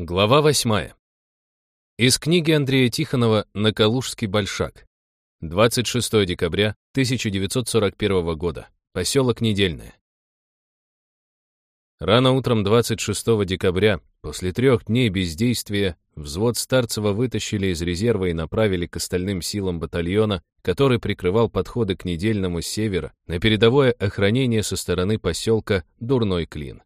Глава восьмая. Из книги Андрея Тихонова «На Калужский большак». 26 декабря 1941 года. Поселок Недельное. Рано утром 26 декабря, после трех дней бездействия, взвод Старцева вытащили из резерва и направили к остальным силам батальона, который прикрывал подходы к Недельному с севера, на передовое охранение со стороны поселка Дурной Клин.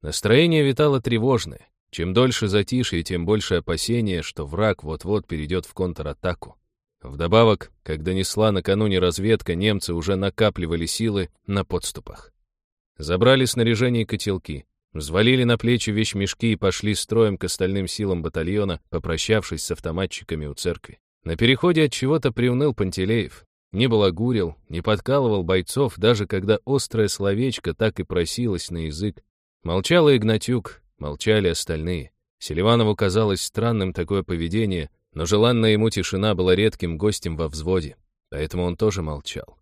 Настроение витало тревожное. Чем дольше затишье, тем больше опасения, что враг вот-вот перейдет в контратаку. Вдобавок, как донесла накануне разведка, немцы уже накапливали силы на подступах. Забрали снаряжение и котелки, взвалили на плечи вещмешки и пошли строем к остальным силам батальона, попрощавшись с автоматчиками у церкви. На переходе от чего-то приуныл Пантелеев. Не балагурил, не подкалывал бойцов, даже когда острое словечко так и просилось на язык. Молчал Игнатюк, Молчали остальные. Селиванову казалось странным такое поведение, но желанная ему тишина была редким гостем во взводе, поэтому он тоже молчал.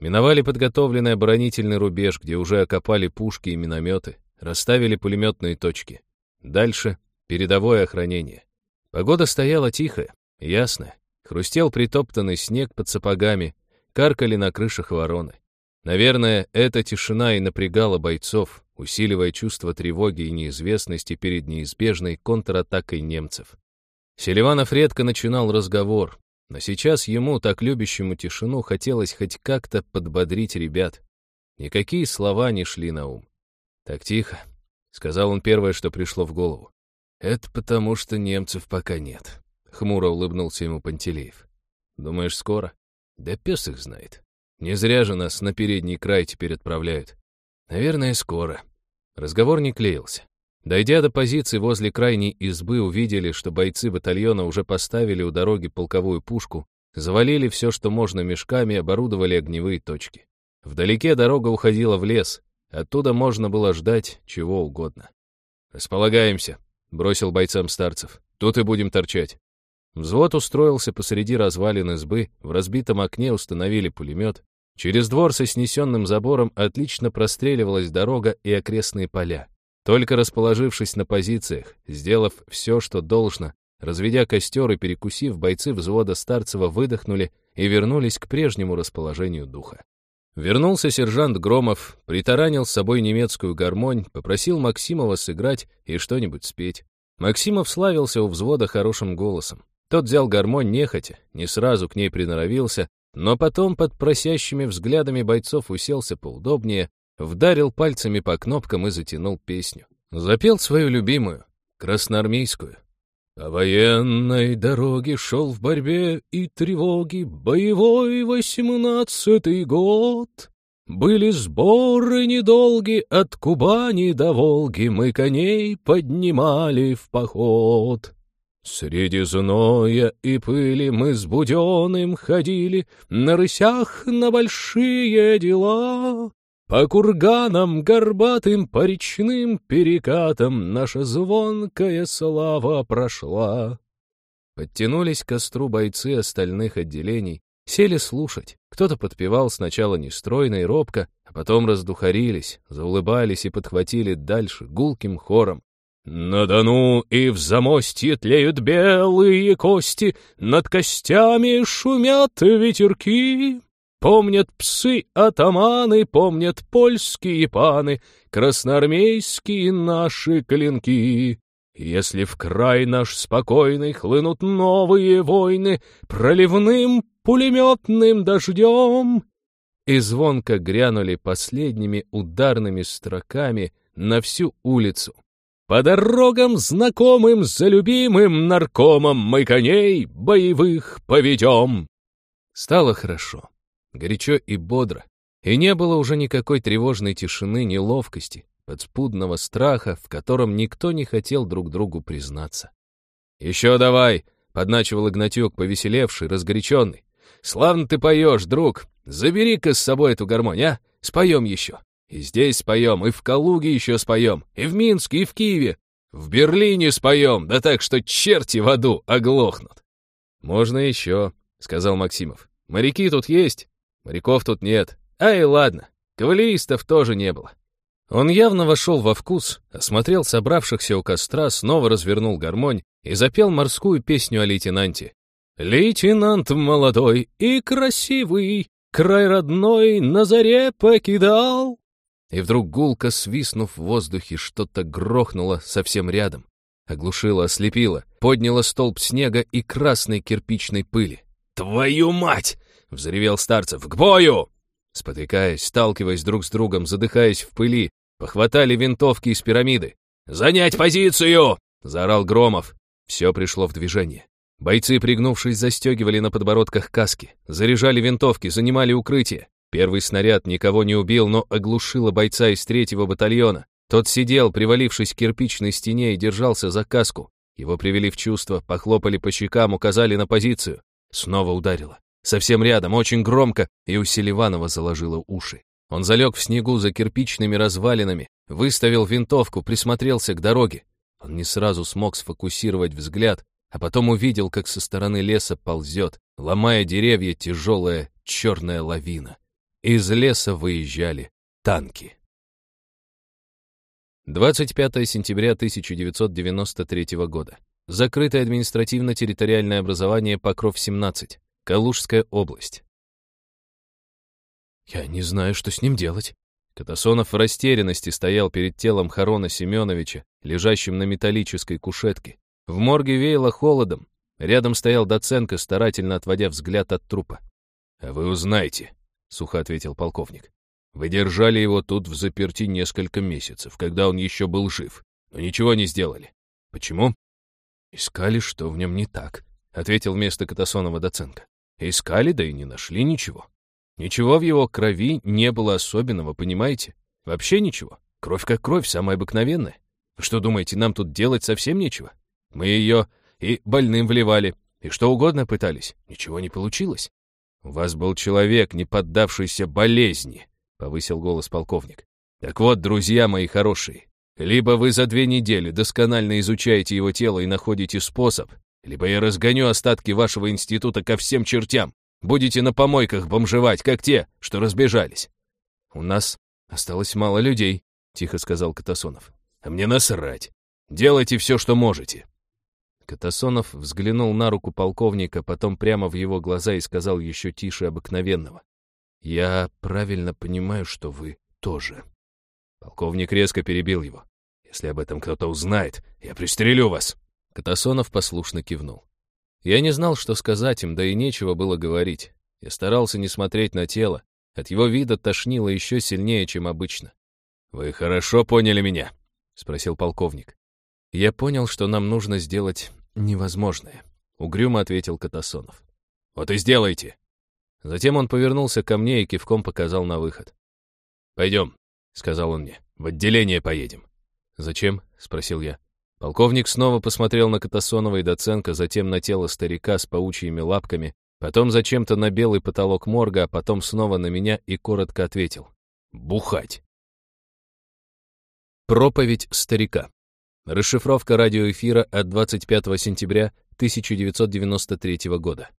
Миновали подготовленный оборонительный рубеж, где уже окопали пушки и минометы, расставили пулеметные точки. Дальше — передовое охранение. Погода стояла тихая, ясная. Хрустел притоптанный снег под сапогами, каркали на крышах вороны. Наверное, эта тишина и напрягала бойцов, усиливая чувство тревоги и неизвестности перед неизбежной контратакой немцев. Селиванов редко начинал разговор, но сейчас ему, так любящему тишину, хотелось хоть как-то подбодрить ребят. Никакие слова не шли на ум. «Так тихо», — сказал он первое, что пришло в голову. «Это потому, что немцев пока нет», — хмуро улыбнулся ему Пантелеев. «Думаешь, скоро?» «Да пес их знает. Не зря же нас на передний край теперь отправляют. Наверное, скоро. Разговор не клеился. Дойдя до позиции возле крайней избы, увидели, что бойцы батальона уже поставили у дороги полковую пушку, завалили все, что можно мешками, оборудовали огневые точки. Вдалеке дорога уходила в лес, оттуда можно было ждать чего угодно. «Располагаемся», — бросил бойцам старцев. «Тут и будем торчать». Взвод устроился посреди развалин избы, в разбитом окне установили пулемет, Через двор со снесенным забором отлично простреливалась дорога и окрестные поля. Только расположившись на позициях, сделав все, что должно, разведя костер и перекусив, бойцы взвода Старцева выдохнули и вернулись к прежнему расположению духа. Вернулся сержант Громов, притаранил с собой немецкую гармонь, попросил Максимова сыграть и что-нибудь спеть. Максимов славился у взвода хорошим голосом. Тот взял гармонь нехотя, не сразу к ней приноровился, но потом под просящими взглядами бойцов уселся поудобнее, вдарил пальцами по кнопкам и затянул песню. Запел свою любимую, красноармейскую. По военной дороге шел в борьбе и тревоге боевой восемнадцатый год. Были сборы недолги от Кубани до Волги, мы коней поднимали в поход. Среди зноя и пыли мы с Буденным ходили На рысях на большие дела. По курганам горбатым, по речным перекатам Наша звонкая слава прошла. Подтянулись к костру бойцы остальных отделений, сели слушать. Кто-то подпевал сначала нестройно и робко, а потом раздухарились, заулыбались и подхватили дальше гулким хором. На Дону и в замостье тлеют белые кости, Над костями шумят ветерки. Помнят псы-атаманы, помнят польские паны, Красноармейские наши клинки. Если в край наш спокойный хлынут новые войны Проливным пулеметным дождем, И звонко грянули последними ударными строками На всю улицу. По дорогам знакомым за любимым наркомом мы коней боевых поведем. Стало хорошо, горячо и бодро, и не было уже никакой тревожной тишины, неловкости, подспудного страха, в котором никто не хотел друг другу признаться. «Еще давай!» — подначивал Игнатюк, повеселевший, разгоряченный. «Славно ты поешь, друг! Забери-ка с собой эту гармонь, а! Споем еще!» И здесь споем, и в Калуге еще споем, и в Минске, и в Киеве. В Берлине споем, да так, что черти в аду оглохнут. «Можно еще», — сказал Максимов. «Моряки тут есть, моряков тут нет. Ай, ладно, кавалеристов тоже не было». Он явно вошел во вкус, осмотрел собравшихся у костра, снова развернул гармонь и запел морскую песню о лейтенанте. «Лейтенант молодой и красивый, край родной на заре покидал». И вдруг гулко свистнув в воздухе, что-то грохнуло совсем рядом. Оглушило, ослепило, подняло столб снега и красной кирпичной пыли. «Твою мать!» — взревел Старцев. «К бою!» Спотыкаясь, сталкиваясь друг с другом, задыхаясь в пыли, похватали винтовки из пирамиды. «Занять позицию!» — заорал Громов. Все пришло в движение. Бойцы, пригнувшись, застегивали на подбородках каски, заряжали винтовки, занимали укрытие. Первый снаряд никого не убил, но оглушило бойца из третьего батальона. Тот сидел, привалившись к кирпичной стене и держался за каску. Его привели в чувство, похлопали по щекам, указали на позицию. Снова ударило. Совсем рядом, очень громко, и у Селиванова заложило уши. Он залег в снегу за кирпичными развалинами, выставил винтовку, присмотрелся к дороге. Он не сразу смог сфокусировать взгляд, а потом увидел, как со стороны леса ползет, ломая деревья, тяжелая черная лавина. Из леса выезжали танки. 25 сентября 1993 года. Закрытое административно-территориальное образование Покров-17, Калужская область. «Я не знаю, что с ним делать». Катасонов в растерянности стоял перед телом Харона Семеновича, лежащим на металлической кушетке. В морге веяло холодом. Рядом стоял Доценко, старательно отводя взгляд от трупа. «А вы узнаете», — сухо ответил полковник. «Вы держали его тут в заперти несколько месяцев, когда он еще был жив, но ничего не сделали. Почему?» «Искали, что в нем не так», — ответил вместо Катасонова Доценко. «Искали, да и не нашли ничего. Ничего в его крови не было особенного, понимаете? Вообще ничего. Кровь как кровь, самая обыкновенная. Что думаете, нам тут делать совсем нечего? Мы ее и больным вливали, и что угодно пытались. Ничего не получилось. «У вас был человек, не поддавшийся болезни», — повысил голос полковник. «Так вот, друзья мои хорошие, либо вы за две недели досконально изучаете его тело и находите способ, либо я разгоню остатки вашего института ко всем чертям. Будете на помойках бомжевать, как те, что разбежались». «У нас осталось мало людей», — тихо сказал Катасонов. «А мне насрать. Делайте все, что можете. Катасонов взглянул на руку полковника, потом прямо в его глаза и сказал еще тише обыкновенного. «Я правильно понимаю, что вы тоже». Полковник резко перебил его. «Если об этом кто-то узнает, я пристрелю вас!» Катасонов послушно кивнул. Я не знал, что сказать им, да и нечего было говорить. Я старался не смотреть на тело. От его вида тошнило еще сильнее, чем обычно. «Вы хорошо поняли меня?» — спросил полковник. Я понял, что нам нужно сделать невозможное», — угрюмо ответил Катасонов. «Вот и сделайте». Затем он повернулся ко мне и кивком показал на выход. «Пойдем», — сказал он мне, — «в отделение поедем». «Зачем?» — спросил я. Полковник снова посмотрел на Катасонова и Доценко, затем на тело старика с паучьими лапками, потом зачем-то на белый потолок морга, а потом снова на меня и коротко ответил. «Бухать». Проповедь старика. Расшифровка радиоэфира от 25 сентября 1993 года.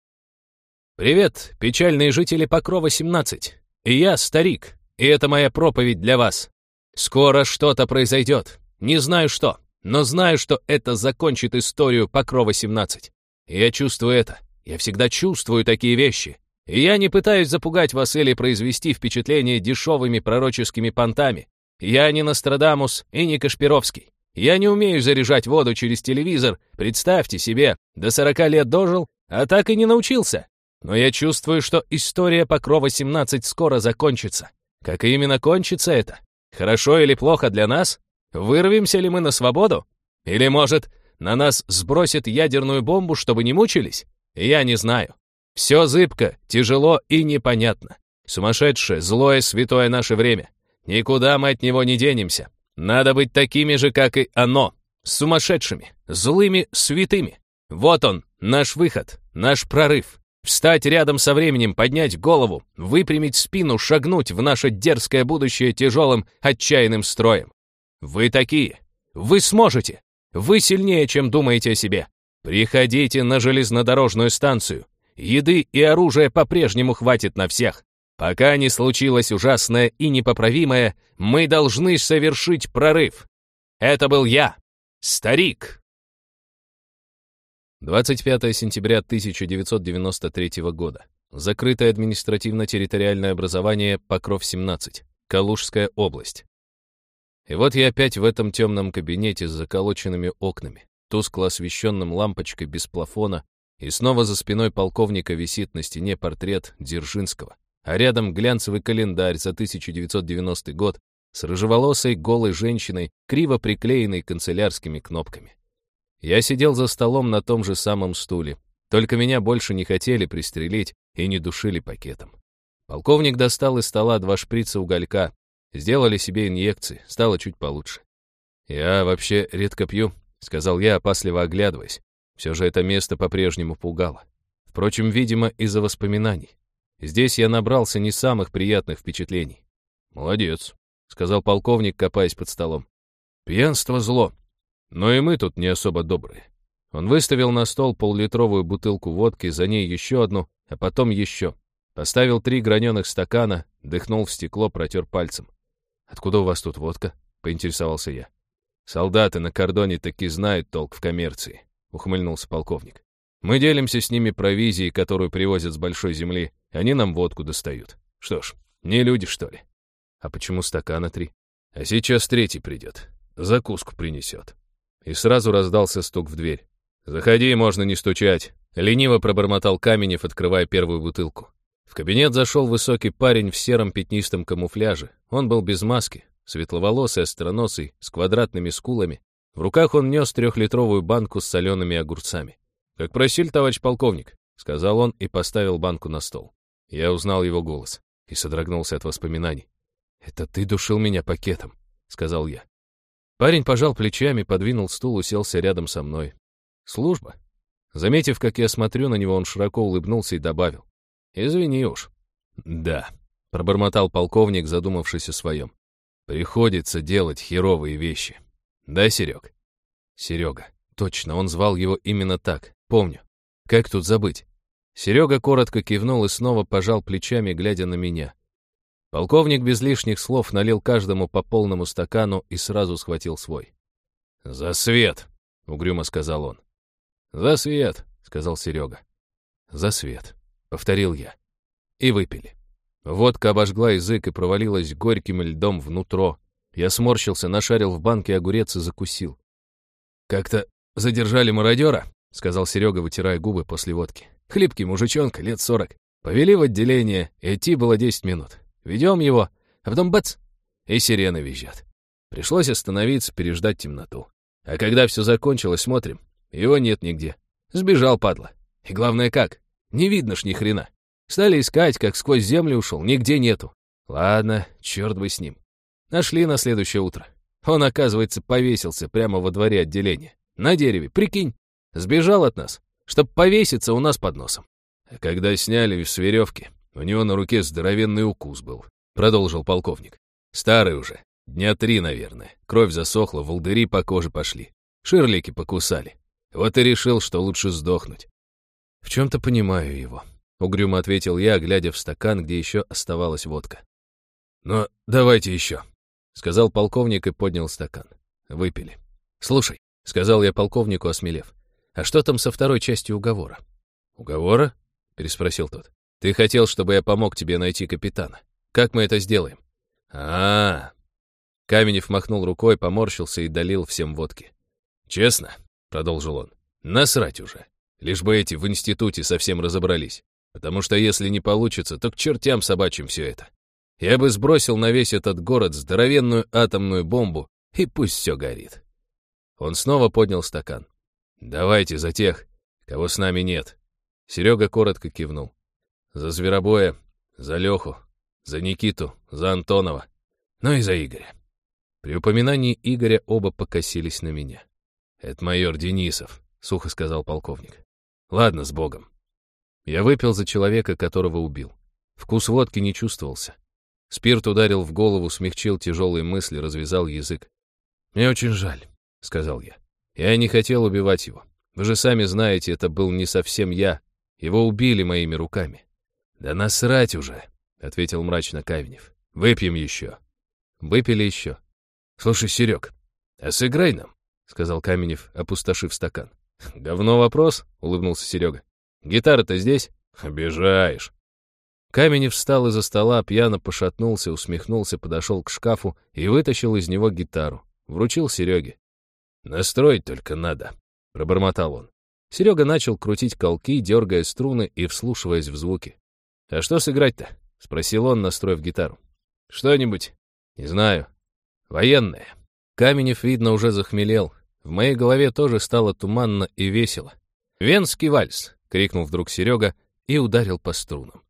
«Привет, печальные жители Покрова-17. И я, старик, и это моя проповедь для вас. Скоро что-то произойдет. Не знаю что, но знаю, что это закончит историю Покрова-17. Я чувствую это. Я всегда чувствую такие вещи. И я не пытаюсь запугать вас или произвести впечатление дешевыми пророческими понтами. Я не Нострадамус и не Кашпировский. Я не умею заряжать воду через телевизор. Представьте себе, до 40 лет дожил, а так и не научился. Но я чувствую, что история Покрова-17 скоро закончится. Как именно кончится это? Хорошо или плохо для нас? Вырвемся ли мы на свободу? Или, может, на нас сбросят ядерную бомбу, чтобы не мучились? Я не знаю. Все зыбко, тяжело и непонятно. Сумасшедшее, злое, святое наше время. Никуда мы от него не денемся. Надо быть такими же, как и оно, сумасшедшими, злыми, святыми. Вот он, наш выход, наш прорыв. Встать рядом со временем, поднять голову, выпрямить спину, шагнуть в наше дерзкое будущее тяжелым, отчаянным строем. Вы такие. Вы сможете. Вы сильнее, чем думаете о себе. Приходите на железнодорожную станцию. Еды и оружия по-прежнему хватит на всех. Пока не случилось ужасное и непоправимое, мы должны совершить прорыв. Это был я, старик. 25 сентября 1993 года. Закрытое административно-территориальное образование Покров-17, Калужская область. И вот я опять в этом темном кабинете с заколоченными окнами, тускло освещенным лампочкой без плафона, и снова за спиной полковника висит на стене портрет Дзержинского, а рядом глянцевый календарь за 1990 год с рыжеволосой голой женщиной, криво приклеенной канцелярскими кнопками. Я сидел за столом на том же самом стуле, только меня больше не хотели пристрелить и не душили пакетом. Полковник достал из стола два шприца уголька, сделали себе инъекции, стало чуть получше. «Я вообще редко пью», — сказал я, опасливо оглядываясь. Все же это место по-прежнему пугало. Впрочем, видимо, из-за воспоминаний. Здесь я набрался не самых приятных впечатлений. «Молодец», — сказал полковник, копаясь под столом. «Пьянство — зло. Но и мы тут не особо добрые». Он выставил на стол поллитровую бутылку водки, за ней еще одну, а потом еще. Поставил три граненых стакана, дыхнул в стекло, протер пальцем. «Откуда у вас тут водка?» — поинтересовался я. «Солдаты на кордоне таки знают толк в коммерции», — ухмыльнулся полковник. Мы делимся с ними провизией, которую привозят с большой земли. Они нам водку достают. Что ж, не люди, что ли? А почему стакана три? А сейчас третий придет. Закуску принесет. И сразу раздался стук в дверь. «Заходи, можно не стучать», — лениво пробормотал Каменев, открывая первую бутылку. В кабинет зашел высокий парень в сером пятнистом камуфляже. Он был без маски, светловолосый, остроносый, с квадратными скулами. В руках он нес трехлитровую банку с солеными огурцами. «Как просили, товарищ полковник», — сказал он и поставил банку на стол. Я узнал его голос и содрогнулся от воспоминаний. «Это ты душил меня пакетом», — сказал я. Парень пожал плечами, подвинул стул, уселся рядом со мной. «Служба». Заметив, как я смотрю на него, он широко улыбнулся и добавил. «Извини уж». «Да», — пробормотал полковник, задумавшись о своем. «Приходится делать херовые вещи. Да, Серег?» «Серега. Точно, он звал его именно так. Помню. Как тут забыть? Серега коротко кивнул и снова пожал плечами, глядя на меня. Полковник без лишних слов налил каждому по полному стакану и сразу схватил свой. «За свет!» — угрюмо сказал он. «За свет!» — сказал Серега. «За свет!» — повторил я. И выпили. Водка обожгла язык и провалилась горьким льдом внутрь. Я сморщился, нашарил в банке огурец и закусил. Как-то задержали мародера, — сказал Серега, вытирая губы после водки. «Хлипкий мужичонка, лет сорок. Повели в отделение, идти было десять минут. Ведем его, а потом бац! И сирены визжат. Пришлось остановиться, переждать темноту. А когда все закончилось, смотрим. Его нет нигде. Сбежал, падла. И главное как? Не видно ж ни хрена. Стали искать, как сквозь землю ушел, нигде нету. Ладно, черт бы с ним. Нашли на следующее утро. Он, оказывается, повесился прямо во дворе отделения. На дереве, прикинь. Сбежал от нас, чтоб повеситься у нас под носом. А когда сняли с веревки, у него на руке здоровенный укус был, продолжил полковник. Старый уже, дня три, наверное. Кровь засохла, волдыри по коже пошли. Ширлики покусали. Вот и решил, что лучше сдохнуть. В чем-то понимаю его, угрюмо ответил я, глядя в стакан, где еще оставалась водка. Но давайте еще, сказал полковник и поднял стакан. Выпили. Слушай, сказал я полковнику, осмелев. А что там со второй частью уговора? Уговора? переспросил тот. Ты хотел, чтобы я помог тебе найти капитана. Как мы это сделаем? А, -а, -а. Каменев махнул рукой, поморщился и долил всем водки. Честно, продолжил он, насрать уже. Лишь бы эти в институте совсем разобрались. Потому что если не получится, то к чертям собачьим все это. Я бы сбросил на весь этот город здоровенную атомную бомбу, и пусть все горит. Он снова поднял стакан. «Давайте за тех, кого с нами нет». Серега коротко кивнул. «За Зверобоя, за Леху, за Никиту, за Антонова, ну и за Игоря». При упоминании Игоря оба покосились на меня. «Это майор Денисов», — сухо сказал полковник. «Ладно, с Богом». Я выпил за человека, которого убил. Вкус водки не чувствовался. Спирт ударил в голову, смягчил тяжелые мысли, развязал язык. «Мне очень жаль», — сказал я. Я не хотел убивать его. Вы же сами знаете, это был не совсем я. Его убили моими руками. Да насрать уже. — ответил мрачно Кавенев. «Выпьем еще». Выпили еще. «Слушай, Серег, а сыграй нам», — сказал Каменев, опустошив стакан. «Говно вопрос», — улыбнулся Серега. «Гитара-то здесь?» «Обижаешь». Каменев встал из-за стола, пьяно пошатнулся, усмехнулся, подошел к шкафу и вытащил из него гитару. Вручил Сереге. «Настроить только надо», — пробормотал он. Серега начал крутить колки, дергая струны и вслушиваясь в звуки. «А что сыграть-то?» — спросил он, настроив гитару. «Что-нибудь? Не знаю. Военное». Каменев, видно, уже захмелел. В моей голове тоже стало туманно и весело. «Венский вальс!» — крикнул вдруг Серега и ударил по струнам.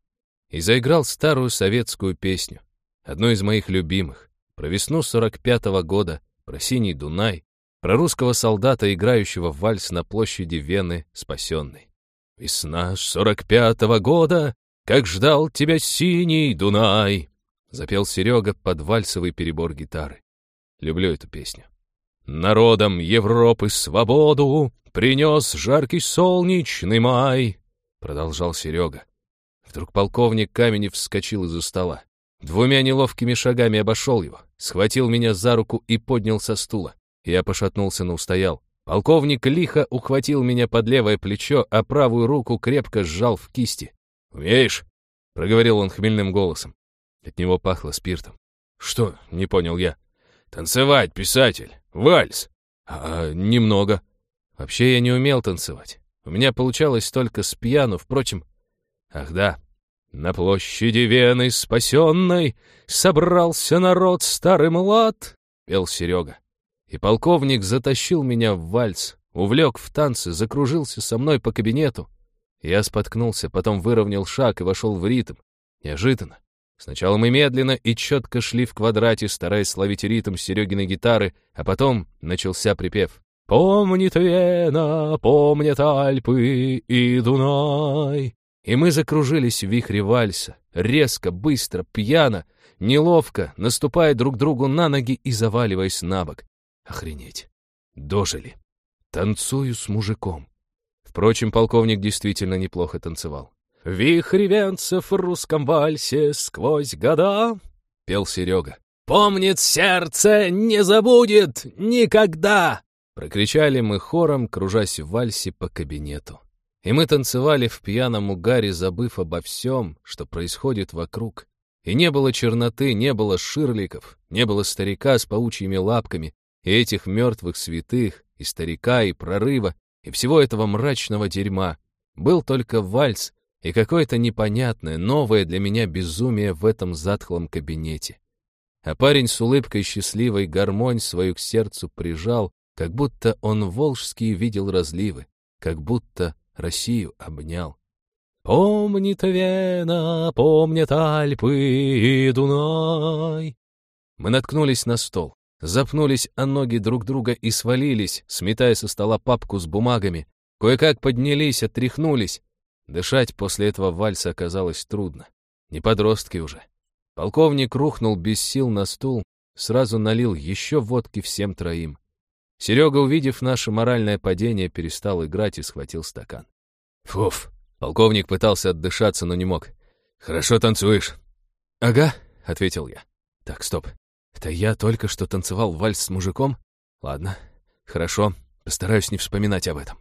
И заиграл старую советскую песню, одну из моих любимых, про весну сорок пятого года, про синий Дунай, про русского солдата, играющего в вальс на площади Вены спасенной. «Весна сорок пятого года, как ждал тебя синий Дунай!» Запел Серега под вальсовый перебор гитары. Люблю эту песню. «Народам Европы свободу принес жаркий солнечный май!» Продолжал Серега. Вдруг полковник Каменев вскочил из-за стола. Двумя неловкими шагами обошел его, схватил меня за руку и поднял со стула. Я пошатнулся, но устоял. Полковник лихо ухватил меня под левое плечо, а правую руку крепко сжал в кисти. «Умеешь?» — проговорил он хмельным голосом. От него пахло спиртом. «Что?» — не понял я. «Танцевать, писатель! Вальс!» «А, немного». Вообще я не умел танцевать. У меня получалось только с пьяну, впрочем. Ах да, на площади Вены спасенной собрался народ старый млад, пел Серега. И полковник затащил меня в вальс, увлек в танцы, закружился со мной по кабинету. Я споткнулся, потом выровнял шаг и вошел в ритм. Неожиданно. Сначала мы медленно и четко шли в квадрате, стараясь словить ритм Серегиной гитары, а потом начался припев. «Помнит Вена, помнят Альпы и Дунай». И мы закружились в вихре вальса, резко, быстро, пьяно, неловко, наступая друг другу на ноги и заваливаясь на бок. Охренеть. Дожили. Танцую с мужиком. Впрочем, полковник действительно неплохо танцевал. «Вихрь в русском вальсе сквозь года», — пел Серега. «Помнит сердце, не забудет никогда!» Прокричали мы хором, кружась в вальсе по кабинету. И мы танцевали в пьяном угаре, забыв обо всем, что происходит вокруг. И не было черноты, не было ширликов, не было старика с паучьими лапками, и этих мертвых святых, и старика, и прорыва, и всего этого мрачного дерьма. Был только вальс и какое-то непонятное, новое для меня безумие в этом затхлом кабинете. А парень с улыбкой счастливой гармонь свою к сердцу прижал, как будто он волжские видел разливы, как будто Россию обнял. «Помнит Вена, помнят Альпы и Дунай». Мы наткнулись на стол. Запнулись о ноги друг друга и свалились, сметая со стола папку с бумагами. Кое-как поднялись, отряхнулись. Дышать после этого вальса оказалось трудно. Не подростки уже. Полковник рухнул без сил на стул, сразу налил еще водки всем троим. Серега, увидев наше моральное падение, перестал играть и схватил стакан. «Фуф!» Полковник пытался отдышаться, но не мог. «Хорошо танцуешь». «Ага», — ответил я. «Так, стоп. Это я только что танцевал вальс с мужиком? Ладно, хорошо, постараюсь не вспоминать об этом.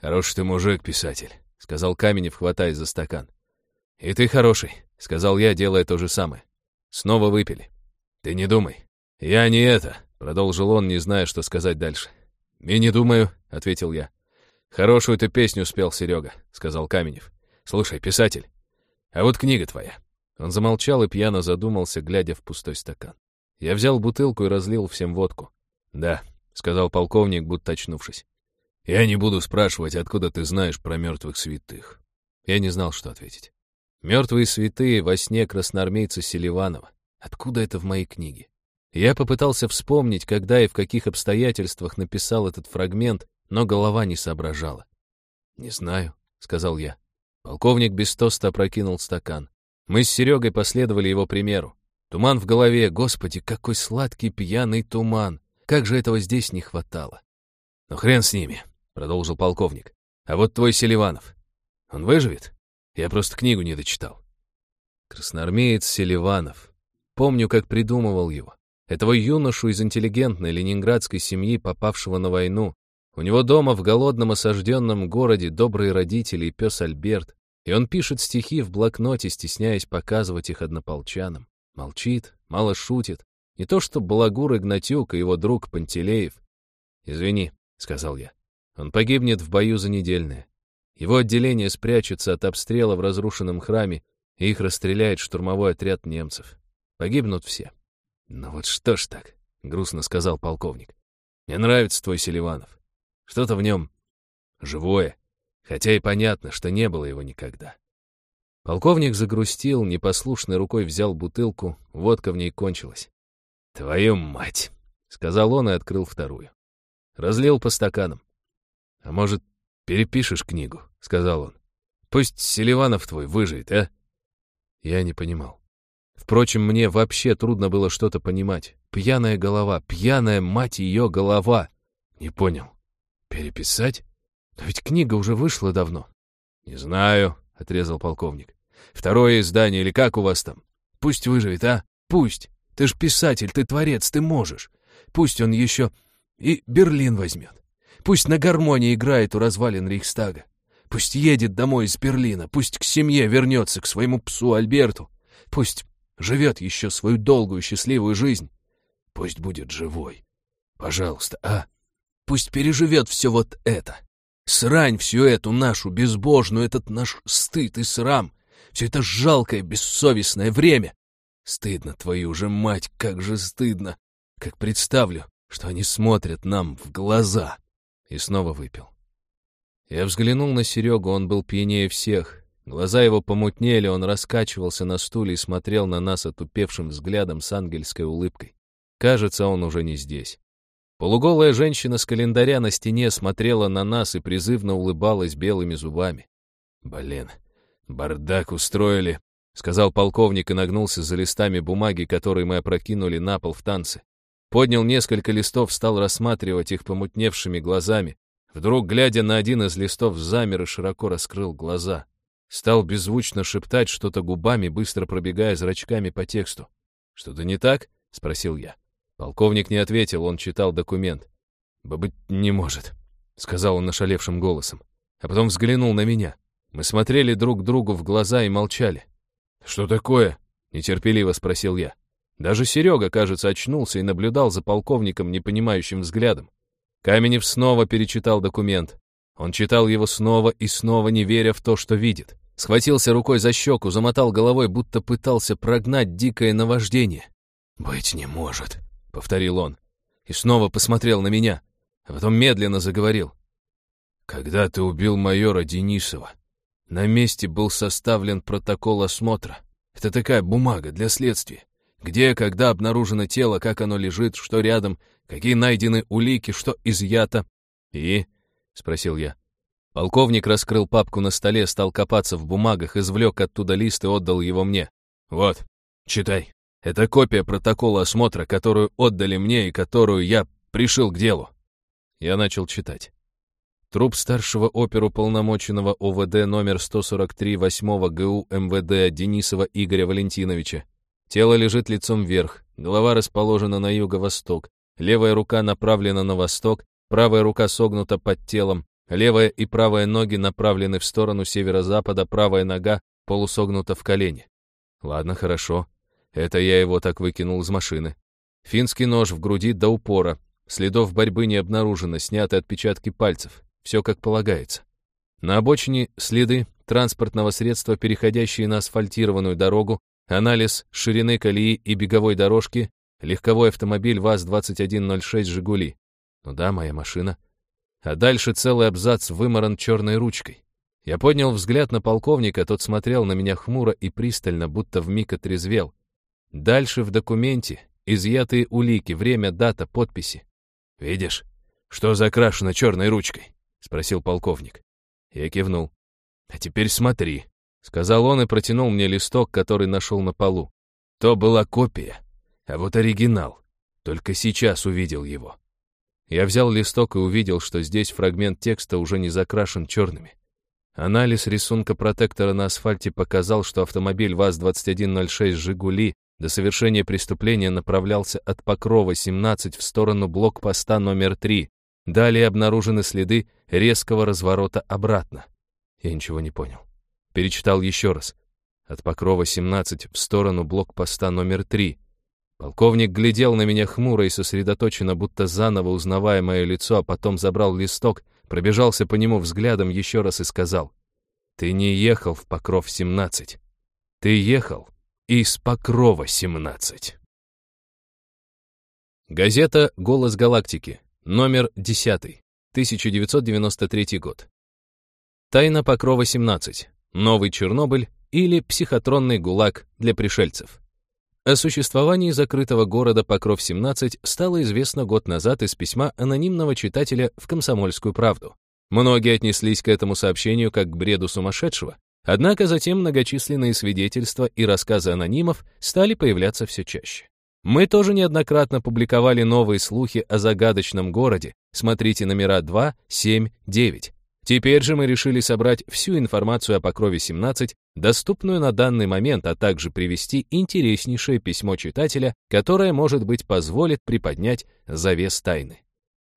«Хороший ты мужик, писатель», — сказал Каменев, хватаясь за стакан. «И ты хороший», — сказал я, делая то же самое. Снова выпили. «Ты не думай. Я не это», — продолжил он, не зная, что сказать дальше. «И не думаю», — ответил я. «Хорошую ты песню спел, Серега», — сказал Каменев. «Слушай, писатель, а вот книга твоя. Он замолчал и пьяно задумался, глядя в пустой стакан. Я взял бутылку и разлил всем водку. «Да», — сказал полковник, будто очнувшись. «Я не буду спрашивать, откуда ты знаешь про мертвых святых». Я не знал, что ответить. «Мертвые святые во сне красноармейца Селиванова. Откуда это в моей книге?» Я попытался вспомнить, когда и в каких обстоятельствах написал этот фрагмент, но голова не соображала. «Не знаю», — сказал я. Полковник без тоста опрокинул стакан. Мы с Серегой последовали его примеру. Туман в голове, господи, какой сладкий пьяный туман. Как же этого здесь не хватало. «Ну хрен с ними», — продолжил полковник. «А вот твой Селиванов, он выживет? Я просто книгу не дочитал». Красноармеец Селиванов. Помню, как придумывал его. Этого юношу из интеллигентной ленинградской семьи, попавшего на войну. У него дома в голодном осажденном городе добрые родители и пес Альберт, и он пишет стихи в блокноте, стесняясь показывать их однополчанам. Молчит, мало шутит. Не то что Балагур Игнатюк и его друг Пантелеев. «Извини», — сказал я. «Он погибнет в бою за недельное. Его отделение спрячется от обстрела в разрушенном храме, и их расстреляет штурмовой отряд немцев. Погибнут все». «Ну вот что ж так», — грустно сказал полковник. «Мне нравится твой Селиванов. Что-то в нем живое, хотя и понятно, что не было его никогда». Полковник загрустил, непослушной рукой взял бутылку, водка в ней кончилась. «Твою мать!» — сказал он и открыл вторую. Разлил по стаканам. «А может, перепишешь книгу?» — сказал он. «Пусть Селиванов твой выживет, а?» Я не понимал. Впрочем, мне вообще трудно было что-то понимать. Пьяная голова, пьяная мать ее голова. Не понял. Переписать? Но ведь книга уже вышла давно. Не знаю, — отрезал полковник. Второе издание или как у вас там? Пусть выживет, а? Пусть. Ты ж писатель, ты творец, ты можешь. Пусть он еще и Берлин возьмет. Пусть на гармонии играет у развалин Рейхстага. Пусть едет домой из Берлина, пусть к семье вернется, к своему псу Альберту. Пусть живет еще свою долгую счастливую жизнь. Пусть будет живой. Пожалуйста, а? Пусть переживет все вот это. Срань всю эту нашу безбожную, этот наш стыд и срам. Все это жалкое, бессовестное время. Стыдно, твою же мать, как же стыдно. Как представлю, что они смотрят нам в глаза. И снова выпил. Я взглянул на Серегу, он был пьянее всех. Глаза его помутнели, он раскачивался на стуле и смотрел на нас отупевшим взглядом с ангельской улыбкой. Кажется, он уже не здесь. Полуголая женщина с календаря на стене смотрела на нас и призывно улыбалась белыми зубами. «Блин, бардак устроили», — сказал полковник и нагнулся за листами бумаги, которые мы опрокинули на пол в танце. Поднял несколько листов, стал рассматривать их помутневшими глазами. Вдруг, глядя на один из листов, замер и широко раскрыл глаза. Стал беззвучно шептать что-то губами, быстро пробегая зрачками по тексту. «Что-то не так?» — спросил я. Полковник не ответил, он читал документ. «Быть не может», — сказал он нашалевшим голосом. А потом взглянул на меня. Мы смотрели друг другу в глаза и молчали. «Что такое?» — нетерпеливо спросил я. Даже Серега, кажется, очнулся и наблюдал за полковником непонимающим взглядом. Каменев снова перечитал документ. Он читал его снова и снова, не веря в то, что видит. Схватился рукой за щеку, замотал головой, будто пытался прогнать дикое наваждение. «Быть не может», — повторил он. И снова посмотрел на меня, а потом медленно заговорил. «Когда ты убил майора Денисова, на месте был составлен протокол осмотра. Это такая бумага для следствия. Где, когда обнаружено тело, как оно лежит, что рядом, какие найдены улики, что изъято. И — спросил я. Полковник раскрыл папку на столе, стал копаться в бумагах, извлек оттуда лист и отдал его мне. «Вот, читай. Это копия протокола осмотра, которую отдали мне и которую я пришил к делу». Я начал читать. Труп старшего оперу полномоченного ОВД номер 143 8 ГУ МВД Денисова Игоря Валентиновича. Тело лежит лицом вверх, голова расположена на юго-восток, левая рука направлена на восток, Правая рука согнута под телом, левая и правая ноги направлены в сторону северо-запада, правая нога полусогнута в колени. Ладно, хорошо. Это я его так выкинул из машины. Финский нож в груди до упора. Следов борьбы не обнаружено, сняты отпечатки пальцев. Все как полагается. На обочине следы транспортного средства, переходящие на асфальтированную дорогу, анализ ширины колеи и беговой дорожки, легковой автомобиль ВАЗ-2106 «Жигули». Ну да, моя машина. А дальше целый абзац вымаран черной ручкой. Я поднял взгляд на полковника, тот смотрел на меня хмуро и пристально, будто вмиг отрезвел. Дальше в документе изъятые улики, время, дата, подписи. «Видишь, что закрашено черной ручкой?» — спросил полковник. Я кивнул. «А теперь смотри», — сказал он и протянул мне листок, который нашел на полу. То была копия, а вот оригинал. Только сейчас увидел его. Я взял листок и увидел, что здесь фрагмент текста уже не закрашен черными. Анализ рисунка протектора на асфальте показал, что автомобиль ВАЗ-2106 «Жигули» до совершения преступления направлялся от Покрова 17 в сторону блокпоста номер 3. Далее обнаружены следы резкого разворота обратно. Я ничего не понял. Перечитал еще раз. От Покрова 17 в сторону блокпоста номер 3. Полковник глядел на меня хмуро и сосредоточенно, будто заново узнавая мое лицо, а потом забрал листок, пробежался по нему взглядом еще раз и сказал, «Ты не ехал в Покров 17. Ты ехал из Покрова 17». Газета «Голос галактики», номер 10, 1993 год. Тайна Покрова 17. Новый Чернобыль или психотронный ГУЛАГ для пришельцев. О существовании закрытого города Покров-17 стало известно год назад из письма анонимного читателя в «Комсомольскую правду». Многие отнеслись к этому сообщению как к бреду сумасшедшего, однако затем многочисленные свидетельства и рассказы анонимов стали появляться все чаще. Мы тоже неоднократно публиковали новые слухи о загадочном городе, смотрите номера 2, 7, 9, Теперь же мы решили собрать всю информацию о Покрове 17, доступную на данный момент, а также привести интереснейшее письмо читателя, которое, может быть, позволит приподнять завес тайны.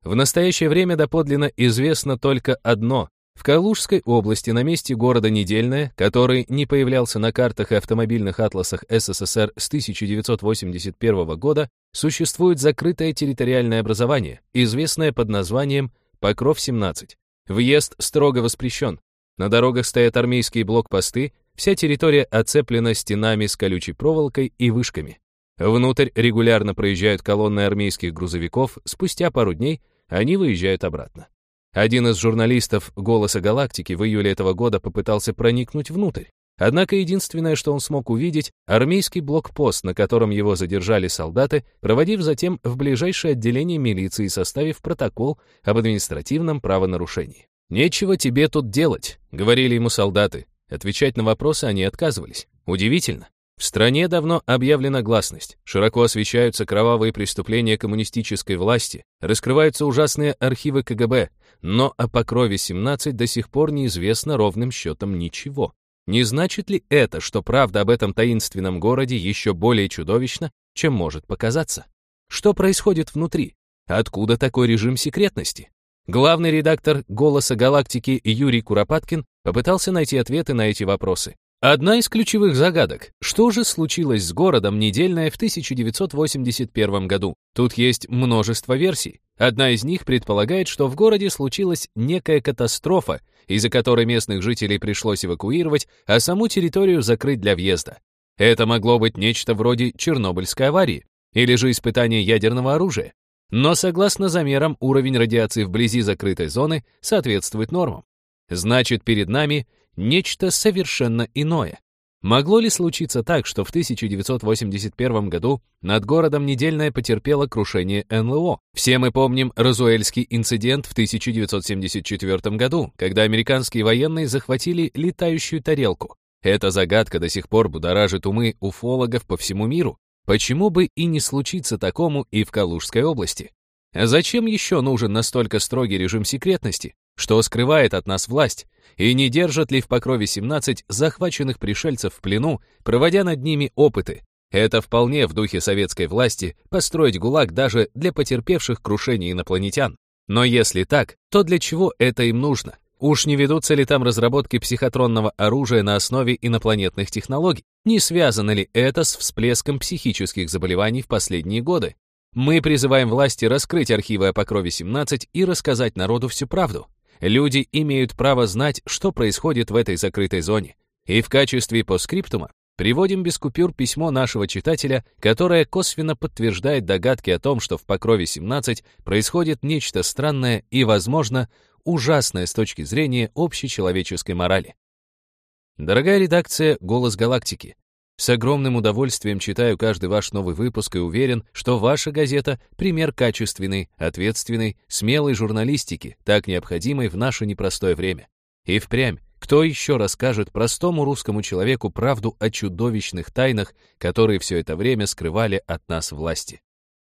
В настоящее время доподлинно известно только одно. В Калужской области на месте города Недельное, который не появлялся на картах и автомобильных атласах СССР с 1981 года, существует закрытое территориальное образование, известное под названием Покров-17, Въезд строго воспрещен. На дорогах стоят армейские блокпосты, вся территория оцеплена стенами с колючей проволокой и вышками. Внутрь регулярно проезжают колонны армейских грузовиков, спустя пару дней они выезжают обратно. Один из журналистов «Голоса галактики» в июле этого года попытался проникнуть внутрь. Однако единственное, что он смог увидеть, армейский блокпост, на котором его задержали солдаты, проводив затем в ближайшее отделение милиции, составив протокол об административном правонарушении. «Нечего тебе тут делать», — говорили ему солдаты. Отвечать на вопросы они отказывались. Удивительно. В стране давно объявлена гласность, широко освещаются кровавые преступления коммунистической власти, раскрываются ужасные архивы КГБ, но о Покрове 17 до сих пор неизвестно ровным счетом ничего. Не значит ли это, что правда об этом таинственном городе еще более чудовищна, чем может показаться? Что происходит внутри? Откуда такой режим секретности? Главный редактор «Голоса галактики» Юрий Куропаткин попытался найти ответы на эти вопросы. Одна из ключевых загадок. Что же случилось с городом недельное в 1981 году? Тут есть множество версий. Одна из них предполагает, что в городе случилась некая катастрофа, из-за которой местных жителей пришлось эвакуировать, а саму территорию закрыть для въезда. Это могло быть нечто вроде Чернобыльской аварии или же испытания ядерного оружия. Но согласно замерам, уровень радиации вблизи закрытой зоны соответствует нормам. Значит, перед нами нечто совершенно иное. Могло ли случиться так, что в 1981 году над городом Недельное потерпело крушение НЛО? Все мы помним Розуэльский инцидент в 1974 году, когда американские военные захватили летающую тарелку. Эта загадка до сих пор будоражит умы уфологов по всему миру. Почему бы и не случиться такому и в Калужской области? А зачем еще нужен настолько строгий режим секретности? Что скрывает от нас власть? И не держат ли в Покрове 17 захваченных пришельцев в плену, проводя над ними опыты? Это вполне в духе советской власти построить ГУЛАГ даже для потерпевших крушение инопланетян. Но если так, то для чего это им нужно? Уж не ведутся ли там разработки психотронного оружия на основе инопланетных технологий? Не связано ли это с всплеском психических заболеваний в последние годы? Мы призываем власти раскрыть архивы о Покрове 17 и рассказать народу всю правду. Люди имеют право знать, что происходит в этой закрытой зоне. И в качестве постскриптума приводим без купюр письмо нашего читателя, которое косвенно подтверждает догадки о том, что в Покрове 17 происходит нечто странное и, возможно, ужасное с точки зрения общечеловеческой морали. Дорогая редакция «Голос галактики», с огромным удовольствием читаю каждый ваш новый выпуск и уверен, что ваша газета — пример качественной, ответственной, смелой журналистики, так необходимой в наше непростое время. И впрямь, кто еще расскажет простому русскому человеку правду о чудовищных тайнах, которые все это время скрывали от нас власти?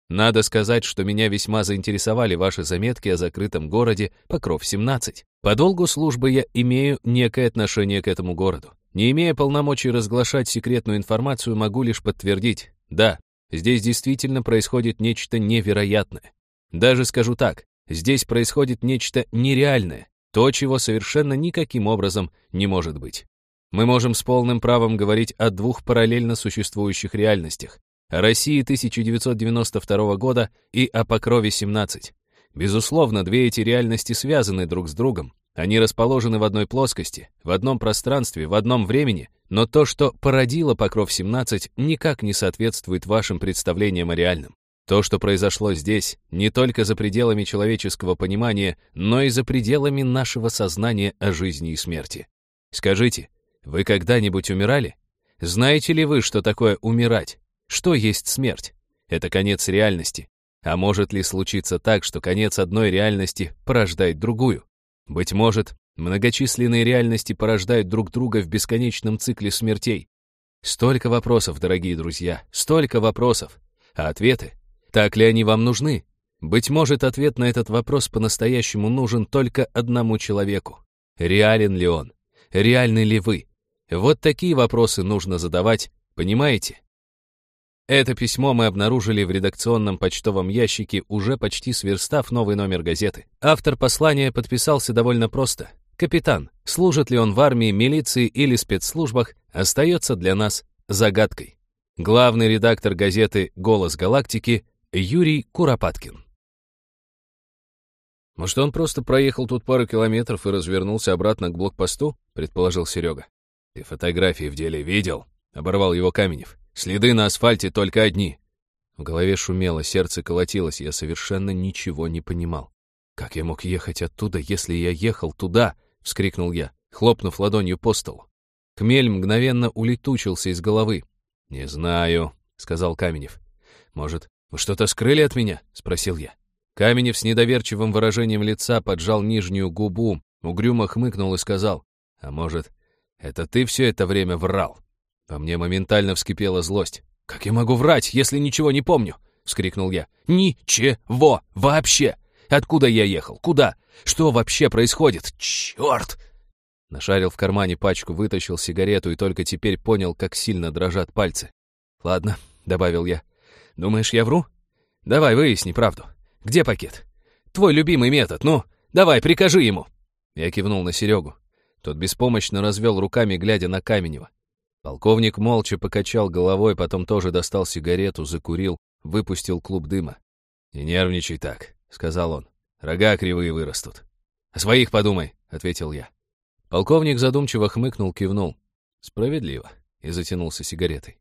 Надо сказать, что меня весьма заинтересовали ваши заметки о закрытом городе Покров-17. По долгу службы я имею некое отношение к этому городу. Не имея полномочий разглашать секретную информацию, могу лишь подтвердить, да, здесь действительно происходит нечто невероятное. Даже скажу так, здесь происходит нечто нереальное, то, чего совершенно никаким образом не может быть. Мы можем с полным правом говорить о двух параллельно существующих реальностях о России 1992 года и о Покрове 17. Безусловно, две эти реальности связаны друг с другом. Они расположены в одной плоскости, в одном пространстве, в одном времени, но то, что породило Покров 17, никак не соответствует вашим представлениям о реальном. То, что произошло здесь, не только за пределами человеческого понимания, но и за пределами нашего сознания о жизни и смерти. Скажите, вы когда-нибудь умирали? Знаете ли вы, что такое умирать? Что есть смерть? Это конец реальности. А может ли случиться так, что конец одной реальности порождает другую? Быть может, многочисленные реальности порождают друг друга в бесконечном цикле смертей. Столько вопросов, дорогие друзья, столько вопросов. А ответы? Так ли они вам нужны? Быть может, ответ на этот вопрос по-настоящему нужен только одному человеку. Реален ли он? Реальны ли вы? Вот такие вопросы нужно задавать, понимаете? Это письмо мы обнаружили в редакционном почтовом ящике, уже почти сверстав новый номер газеты. Автор послания подписался довольно просто. Капитан, служит ли он в армии, милиции или спецслужбах, остается для нас загадкой. Главный редактор газеты «Голос галактики» Юрий Куропаткин. «Может, он просто проехал тут пару километров и развернулся обратно к блокпосту?» — предположил Серега. «Ты фотографии в деле видел?» — оборвал его Каменев. Следы на асфальте только одни. В голове шумело, сердце колотилось, я совершенно ничего не понимал. «Как я мог ехать оттуда, если я ехал туда?» — вскрикнул я, хлопнув ладонью по столу. Хмель мгновенно улетучился из головы. «Не знаю», — сказал Каменев. «Может, вы что-то скрыли от меня?» — спросил я. Каменев с недоверчивым выражением лица поджал нижнюю губу, угрюмо хмыкнул и сказал, «А может, это ты все это время врал?» По мне моментально вскипела злость. «Как я могу врать, если ничего не помню?» — вскрикнул я. «Ничего! Вообще! Откуда я ехал? Куда? Что вообще происходит? Черт!» Нашарил в кармане пачку, вытащил сигарету и только теперь понял, как сильно дрожат пальцы. «Ладно», — добавил я. «Думаешь, я вру? Давай выясни правду. Где пакет? Твой любимый метод, ну, давай, прикажи ему!» Я кивнул на Серегу. Тот беспомощно развел руками, глядя на Каменева. Полковник молча покачал головой, потом тоже достал сигарету, закурил, выпустил клуб дыма. «Не нервничай так», — сказал он. «Рога кривые вырастут». «О своих подумай», — ответил я. Полковник задумчиво хмыкнул, кивнул. «Справедливо», — и затянулся сигаретой.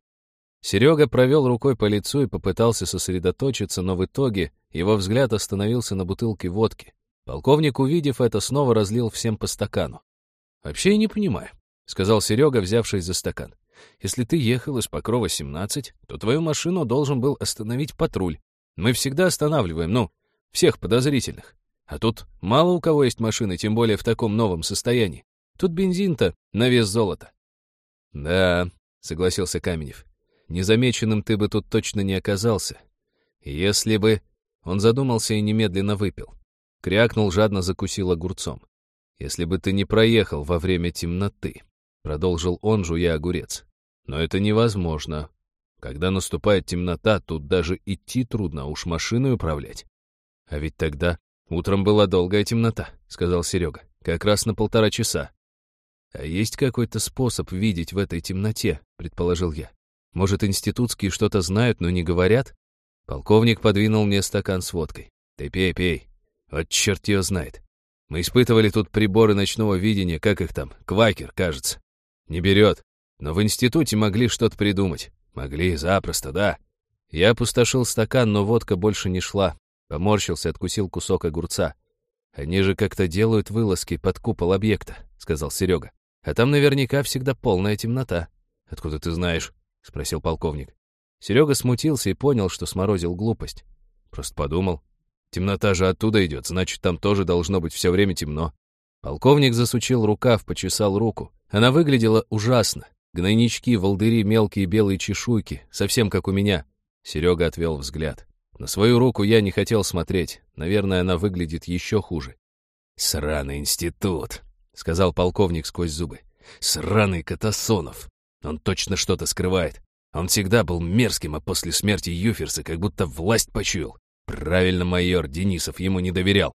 Серега провел рукой по лицу и попытался сосредоточиться, но в итоге его взгляд остановился на бутылке водки. Полковник, увидев это, снова разлил всем по стакану. «Вообще я не понимаю. — сказал Серега, взявшись за стакан. «Если ты ехал из Покрова 17, то твою машину должен был остановить патруль. Мы всегда останавливаем, ну, всех подозрительных. А тут мало у кого есть машины, тем более в таком новом состоянии. Тут бензин-то на вес золота». «Да», — согласился Каменев. «Незамеченным ты бы тут точно не оказался. Если бы...» Он задумался и немедленно выпил. Крякнул, жадно закусил огурцом. «Если бы ты не проехал во время темноты». Продолжил он, жуя огурец. Но это невозможно. Когда наступает темнота, тут даже идти трудно, уж машиной управлять. А ведь тогда утром была долгая темнота, сказал Серега. Как раз на полтора часа. А есть какой-то способ видеть в этой темноте, предположил я. Может, институтские что-то знают, но не говорят? Полковник подвинул мне стакан с водкой. Ты пей, пей. Вот черт ее знает. Мы испытывали тут приборы ночного видения, как их там, квакер, кажется. Не берет. Но в институте могли что-то придумать. Могли, запросто, да. Я опустошил стакан, но водка больше не шла. Поморщился, откусил кусок огурца. «Они же как-то делают вылазки под купол объекта», — сказал Серега. «А там наверняка всегда полная темнота». «Откуда ты знаешь?» — спросил полковник. Серега смутился и понял, что сморозил глупость. Просто подумал. Темнота же оттуда идет, значит, там тоже должно быть все время темно. Полковник засучил рукав, почесал руку. Она выглядела ужасно. Гнойнички, волдыри, мелкие белые чешуйки, совсем как у меня. Серега отвел взгляд. На свою руку я не хотел смотреть. Наверное, она выглядит еще хуже. «Сраный институт», — сказал полковник сквозь зубы. «Сраный Катасонов. Он точно что-то скрывает. Он всегда был мерзким, а после смерти Юферса как будто власть почуял. Правильно, майор Денисов ему не доверял.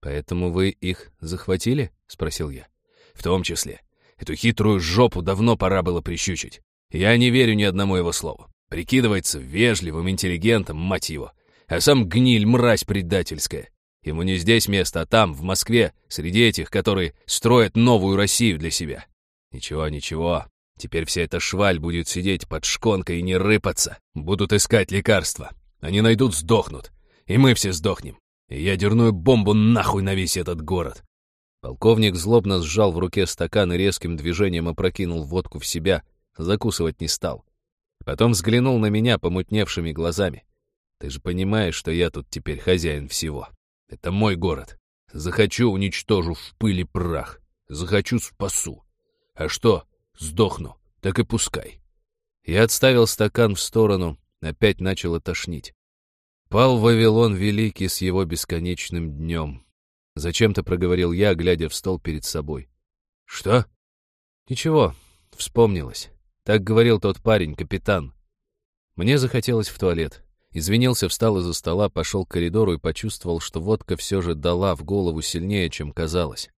«Поэтому вы их захватили?» — спросил я. «В том числе. Эту хитрую жопу давно пора было прищучить. Я не верю ни одному его слову. Прикидывается вежливым, интеллигентом, мать его. А сам гниль, мразь предательская. Ему не здесь место, а там, в Москве, среди этих, которые строят новую Россию для себя. Ничего, ничего. Теперь вся эта шваль будет сидеть под шконкой и не рыпаться. Будут искать лекарства. Они найдут, сдохнут. И мы все сдохнем. И ядерную бомбу нахуй на весь этот город. Полковник злобно сжал в руке стакан и резким движением опрокинул водку в себя, закусывать не стал. Потом взглянул на меня помутневшими глазами. «Ты же понимаешь, что я тут теперь хозяин всего. Это мой город. Захочу, уничтожу в пыли прах. Захочу, спасу. А что, сдохну, так и пускай». Я отставил стакан в сторону, опять начало тошнить. Пал Вавилон Великий с его бесконечным днем. Зачем-то проговорил я, глядя в стол перед собой. «Что?» «Ничего, вспомнилось. Так говорил тот парень, капитан. Мне захотелось в туалет. Извинился, встал из-за стола, пошел к коридору и почувствовал, что водка все же дала в голову сильнее, чем казалось.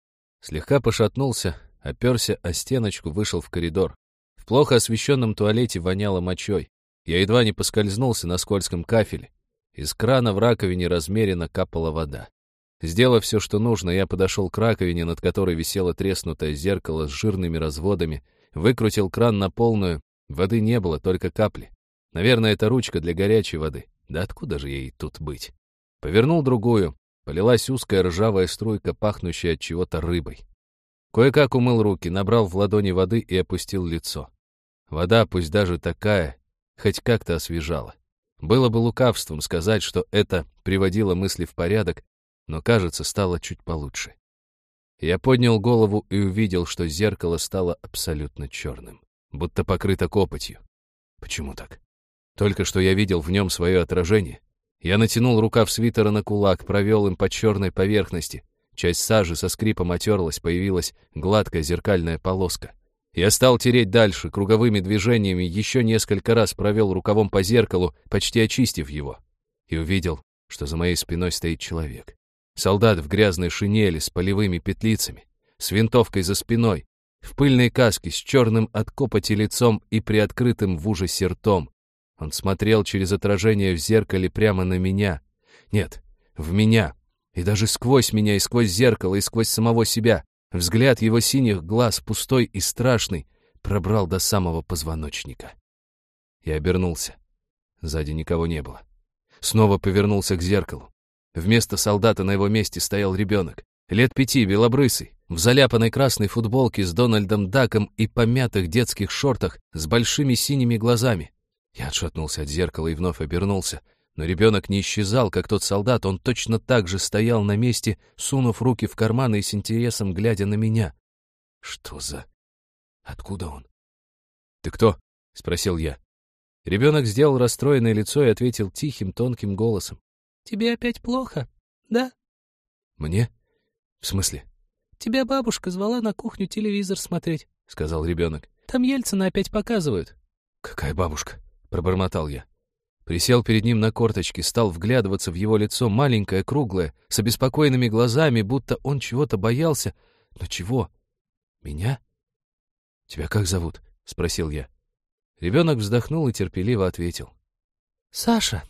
Слегка пошатнулся, оперся о стеночку, вышел в коридор. В плохо освещенном туалете воняло мочой. Я едва не поскользнулся на скользком кафеле. Из крана в раковине размеренно капала вода. Сделав все, что нужно, я подошел к раковине, над которой висело треснутое зеркало с жирными разводами, выкрутил кран на полную, воды не было, только капли. Наверное, это ручка для горячей воды. Да откуда же ей тут быть? Повернул другую, полилась узкая ржавая струйка, пахнущая от чего-то рыбой. Кое-как умыл руки, набрал в ладони воды и опустил лицо. Вода, пусть даже такая, хоть как-то освежала. Было бы лукавством сказать, что это приводило мысли в порядок, но, кажется, стало чуть получше. Я поднял голову и увидел, что зеркало стало абсолютно черным, будто покрыто копотью. Почему так? Только что я видел в нем свое отражение. Я натянул рукав свитера на кулак, провел им по черной поверхности. Часть сажи со скрипом отерлась, появилась гладкая зеркальная полоска. Я стал тереть дальше, круговыми движениями, еще несколько раз провел рукавом по зеркалу, почти очистив его. И увидел, что за моей спиной стоит человек. Солдат в грязной шинели с полевыми петлицами, с винтовкой за спиной, в пыльной каске, с черным от копоти лицом и приоткрытым в ужасе ртом. Он смотрел через отражение в зеркале прямо на меня. Нет, в меня. И даже сквозь меня, и сквозь зеркало, и сквозь самого себя. Взгляд его синих глаз, пустой и страшный, пробрал до самого позвоночника. Я обернулся. Сзади никого не было. Снова повернулся к зеркалу. Вместо солдата на его месте стоял ребенок. Лет пяти, белобрысый, в заляпанной красной футболке с Дональдом Даком и помятых детских шортах с большими синими глазами. Я отшатнулся от зеркала и вновь обернулся. Но ребенок не исчезал, как тот солдат, он точно так же стоял на месте, сунув руки в карманы и с интересом глядя на меня. Что за... Откуда он? «Ты кто?» — спросил я. Ребенок сделал расстроенное лицо и ответил тихим, тонким голосом. «Тебе опять плохо, да?» «Мне? В смысле?» «Тебя бабушка звала на кухню телевизор смотреть», — сказал ребенок. «Там Ельцина опять показывают». «Какая бабушка?» — пробормотал я. Присел перед ним на корточки, стал вглядываться в его лицо, маленькое, круглое, с обеспокоенными глазами, будто он чего-то боялся. Но чего? Меня? «Тебя как зовут?» — спросил я. Ребенок вздохнул и терпеливо ответил. «Саша,